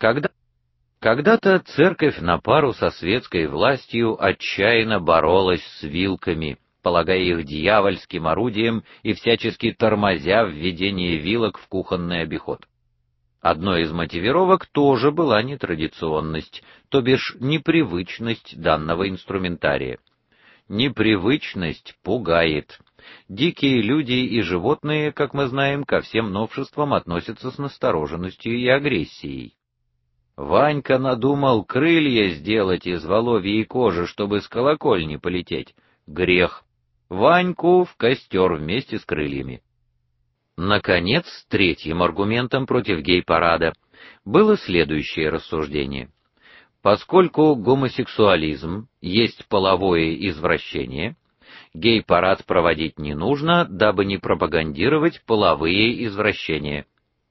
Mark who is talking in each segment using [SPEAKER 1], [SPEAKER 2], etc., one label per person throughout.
[SPEAKER 1] Когда когда-то церковь на пару со светской властью отчаянно боролась с вилками, полагая их дьявольским орудием и всячески тормозя введение вилок в кухонный обиход. Одной из мотивировок тоже была нетрадиционность, то бишь непривычность данного инструментария. Непривычность пугает. Дикие люди и животные, как мы знаем, ко всем новшествам относятся с настороженностью и агрессией. Ванька надумал крылья сделать из воловьей кожи, чтобы с колокольни полететь. Грех. Ваньку в костер вместе с крыльями. Наконец, третьим аргументом против гей-парада было следующее рассуждение. Поскольку гомосексуализм есть половое извращение, гей-парад проводить не нужно, дабы не пропагандировать половые извращения.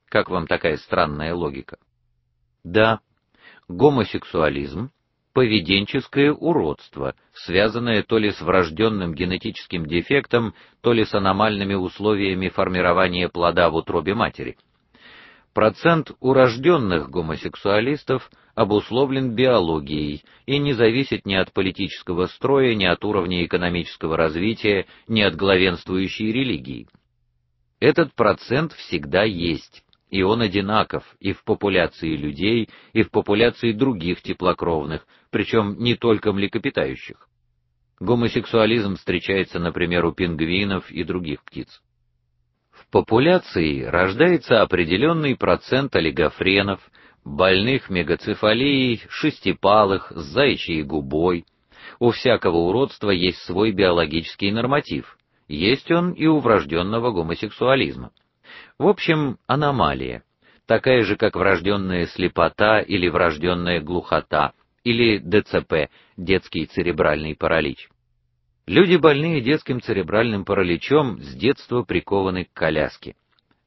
[SPEAKER 1] Как вам такая странная логика? Да, гомосексуализм поведенческое уродство, связанное то ли с врожденным генетическим дефектом, то ли с аномальными условиями формирования плода в утробе матери. Процент урожденных гомосексуалистов обусловлен биологией и не зависит ни от политического строя, ни от уровня экономического развития, ни от главенствующей религии. Этот процент всегда есть и он одинаков и в популяции людей, и в популяции других теплокровных, причем не только млекопитающих. Гомосексуализм встречается, например, у пингвинов и других птиц. В популяции рождается определенный процент олигофренов, больных мегацефалией, шестипалых, с заячьей губой. У всякого уродства есть свой биологический норматив. Есть он и у врожденного гомосексуализма. В общем, аномалия, такая же как врожденная слепота или врожденная глухота или ДЦП, детский церебральный паралич. Люди, больные детским церебральным параличом, с детства прикованы к коляске.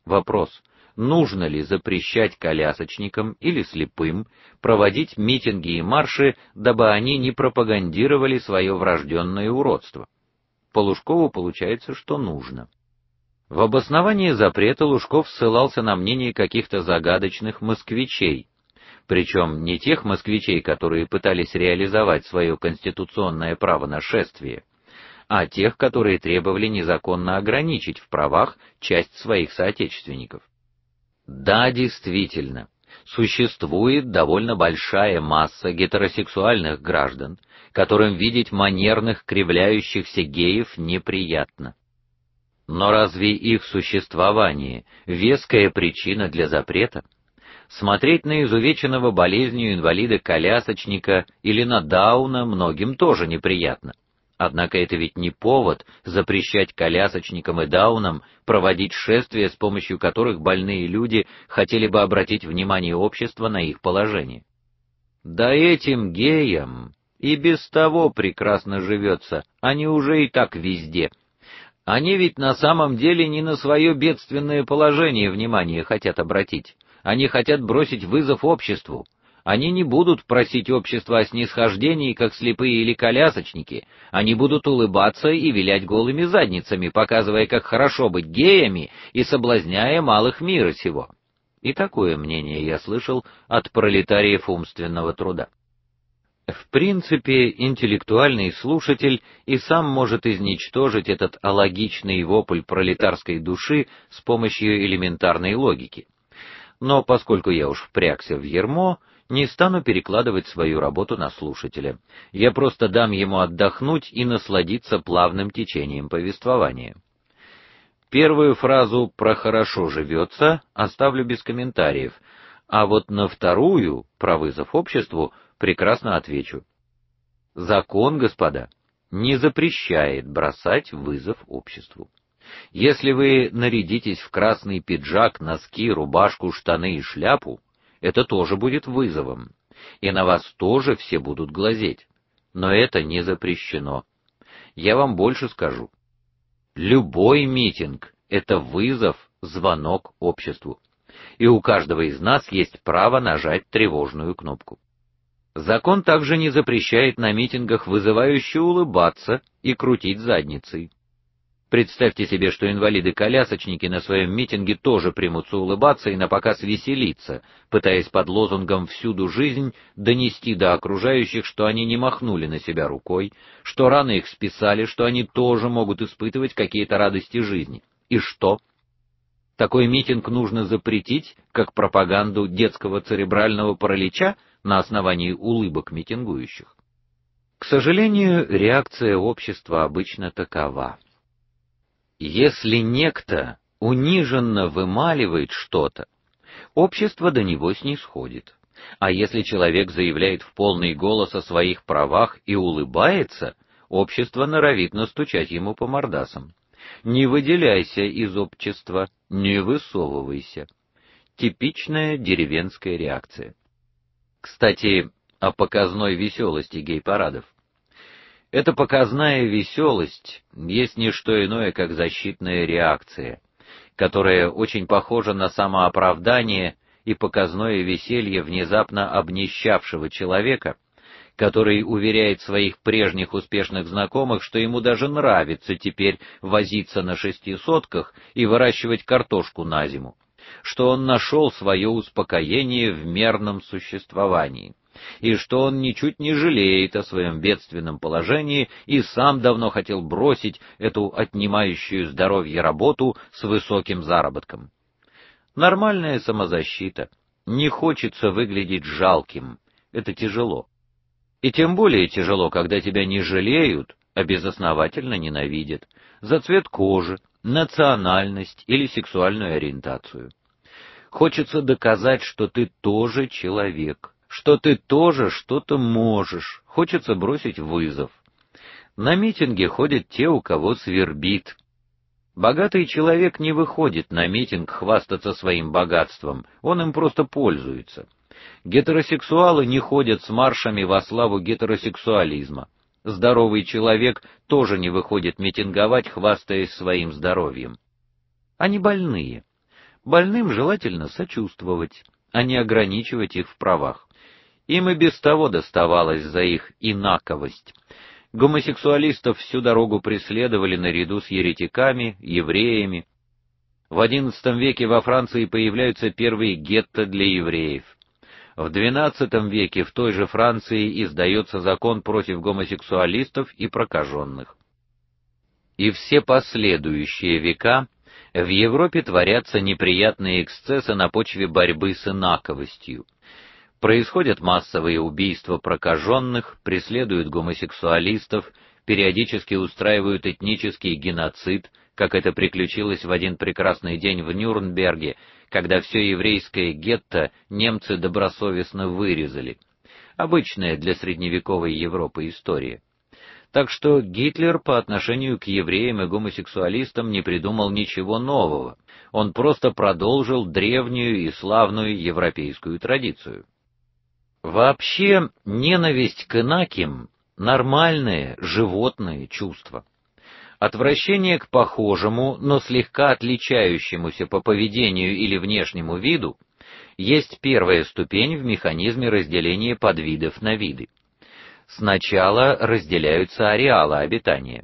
[SPEAKER 1] Вопрос: нужно ли запрещать колясочникам или слепым проводить митинги и марши, дабы они не пропагандировали свое врожденное уродство? По Лужкову получается, что нужно. В обосновании запрета Лужков ссылался на мнение каких-то загадочных москвичей, причем не тех москвичей, которые пытались реализовать свое конституционное право на шествие, а тех, которые требовали незаконно ограничить в правах часть своих соотечественников. Да, действительно, существует довольно большая масса гетеросексуальных граждан, которым видеть манерных кривляющихся геев неприятно. Но разве их существование веская причина для запрета? Смотреть на изувеченного болезнью инвалида-колясочника или на Дауна многим тоже неприятно. Однако это ведь не повод запрещать колясочникам и даунам проводить шествия, с помощью которых больные люди хотели бы обратить внимание общества на их положение. Да этим геям и без того прекрасно живется, они уже и так везде. Они ведь на самом деле не на свое бедственное положение внимание хотят обратить. Они хотят бросить вызов обществу. Они не будут просить общества о снисхождении, как слепые или колясочники. Они будут улыбаться и вилять голыми задницами, показывая, как хорошо быть геями и соблазняя малых мира сего. И такое мнение я слышал от пролетариев умственного труда. В принципе, интеллектуальный слушатель и сам может изничтожить этот алогичный вопль пролетарской души с помощью элементарной логики. Но поскольку я уж впрягся в ермо, не стану перекладывать свою работу на слушателя. Я просто дам ему отдохнуть и насладиться плавным течением повествования. Первую фразу про хорошо живется оставлю без комментариев, а вот на вторую, про вызов обществу, прекрасно отвечу. Закон, господа, не запрещает бросать вызов обществу. Если вы нарядитесь в красный пиджак, носки, рубашку, штаны и шляпу, это тоже будет вызовом, и на вас тоже все будут глазеть. Но это не запрещено. Я вам больше скажу. Любой митинг это вызов, звонок обществу. И у каждого из нас есть право нажать тревожную кнопку. Закон также не запрещает на митингах вызывающе улыбаться и крутить задницей. Представьте себе, что инвалиды-колясочники на своем митинге тоже примутся улыбаться и напоказ веселиться, пытаясь под лозунгом всюду жизнь донести до окружающих, что они не махнули на себя рукой, что рано их списали, что они тоже могут испытывать какие-то радости жизни. И что? Такой митинг нужно запретить, как пропаганду детского церебрального паралича на основании улыбок митингующих. К сожалению, реакция общества обычно такова: если некто униженно вымаливает что-то, общество до него снисходит. А если человек заявляет в полный голос о своих правах и улыбается, общество норовит настучать ему по мордасам. Не выделяйся из общества, не высовывайся. Типичная деревенская реакция. Кстати, о показной веселости гей-парадов. Эта показная веселость есть не что иное, как защитная реакция, которая очень похожа на самооправдание и показное веселье внезапно обнищавшего человека, который уверяет своих прежних успешных знакомых, что ему даже нравится теперь возиться на шестисотках и выращивать картошку на зиму, что он нашел свое успокоение в мерном существовании и что он ничуть не жалеет о своем бедственном положении и сам давно хотел бросить эту отнимающую здоровье работу с высоким заработком. Нормальная самозащита. Не хочется выглядеть жалким. Это тяжело. И тем более тяжело, когда тебя не жалеют, а безосновательно ненавидят за цвет кожи, национальность или сексуальную ориентацию. Хочется доказать, что ты тоже человек, что ты тоже что-то можешь. Хочется бросить вызов. На митинги ходят те, у кого свербит. Богатый человек не выходит на митинг хвастаться своим богатством, он им просто пользуется. Гетеросексуалы не ходят с маршами во славу гетеросексуализма. Здоровый человек тоже не выходит митинговать, хвастаясь своим здоровьем. Они больные. Больным желательно сочувствовать, а не ограничивать их в правах. Им и без того доставалось за их инаковость. Гомосексуалистов всю дорогу преследовали наряду с еретиками, евреями. В XI веке во Франции появляются первые гетто для евреев. В XII веке в той же Франции издается закон против гомосексуалистов и прокаженных. И все последующие века в Европе творятся неприятные эксцессы на почве борьбы с инаковостью. Происходят массовые убийства прокаженных, преследуют гомосексуалистов, периодически устраивают этнический геноцид, как это приключилось в один прекрасный день в Нюрнберге, когда все еврейское гетто немцы добросовестно вырезали. Обычная для средневековой Европы история. Так что Гитлер по отношению к евреям и гомосексуалистам не придумал ничего нового. Он просто продолжил древнюю и славную европейскую традицию. Вообще, ненависть к инаким нормальное животное чувство. Отвращение к похожему, но слегка отличающемуся по поведению или внешнему виду есть первая ступень в механизме разделения подвидов на виды. Сначала разделяются ареалы обитания,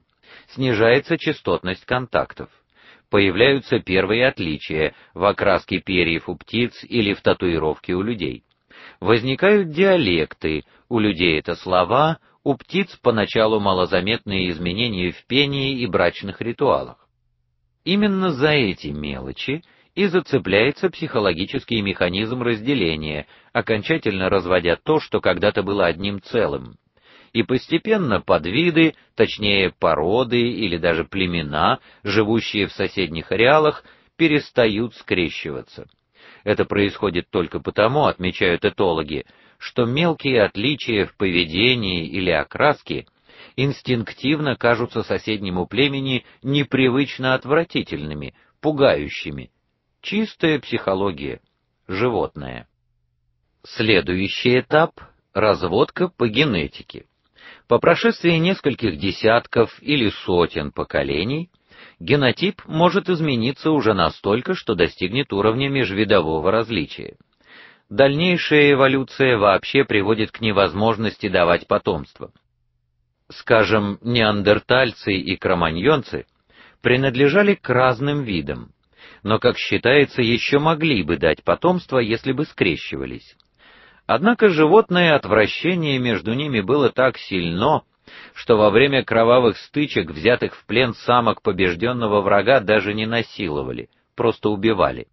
[SPEAKER 1] снижается частотность контактов, появляются первые отличия в окраске перьев у птиц или в татуировке у людей возникают диалекты. У людей это слова, у птиц поначалу малозаметные изменения в пении и брачных ритуалах. Именно за эти мелочи и зацепляется психологический механизм разделения, окончательно разводя то, что когда-то было одним целым. И постепенно подвиды, точнее породы или даже племена, живущие в соседних ареалах, перестают скрещиваться. Это происходит только потому, отмечают этологи, что мелкие отличия в поведении или окраске инстинктивно кажутся соседнему племени непривычно отвратительными, пугающими. Чистая психология, животное. Следующий этап разводка по генетике. По прошествии нескольких десятков или сотен поколений генотип может измениться уже настолько, что достигнет уровня межвидового различия. Дальнейшая эволюция вообще приводит к невозможности давать потомство. Скажем, неандертальцы и кроманьонцы принадлежали к разным видам, но, как считается, еще могли бы дать потомство, если бы скрещивались. Однако животное отвращение между ними было так сильно, что во время кровавых стычек взятых в плен самок побежденного врага даже не насиловали, просто убивали.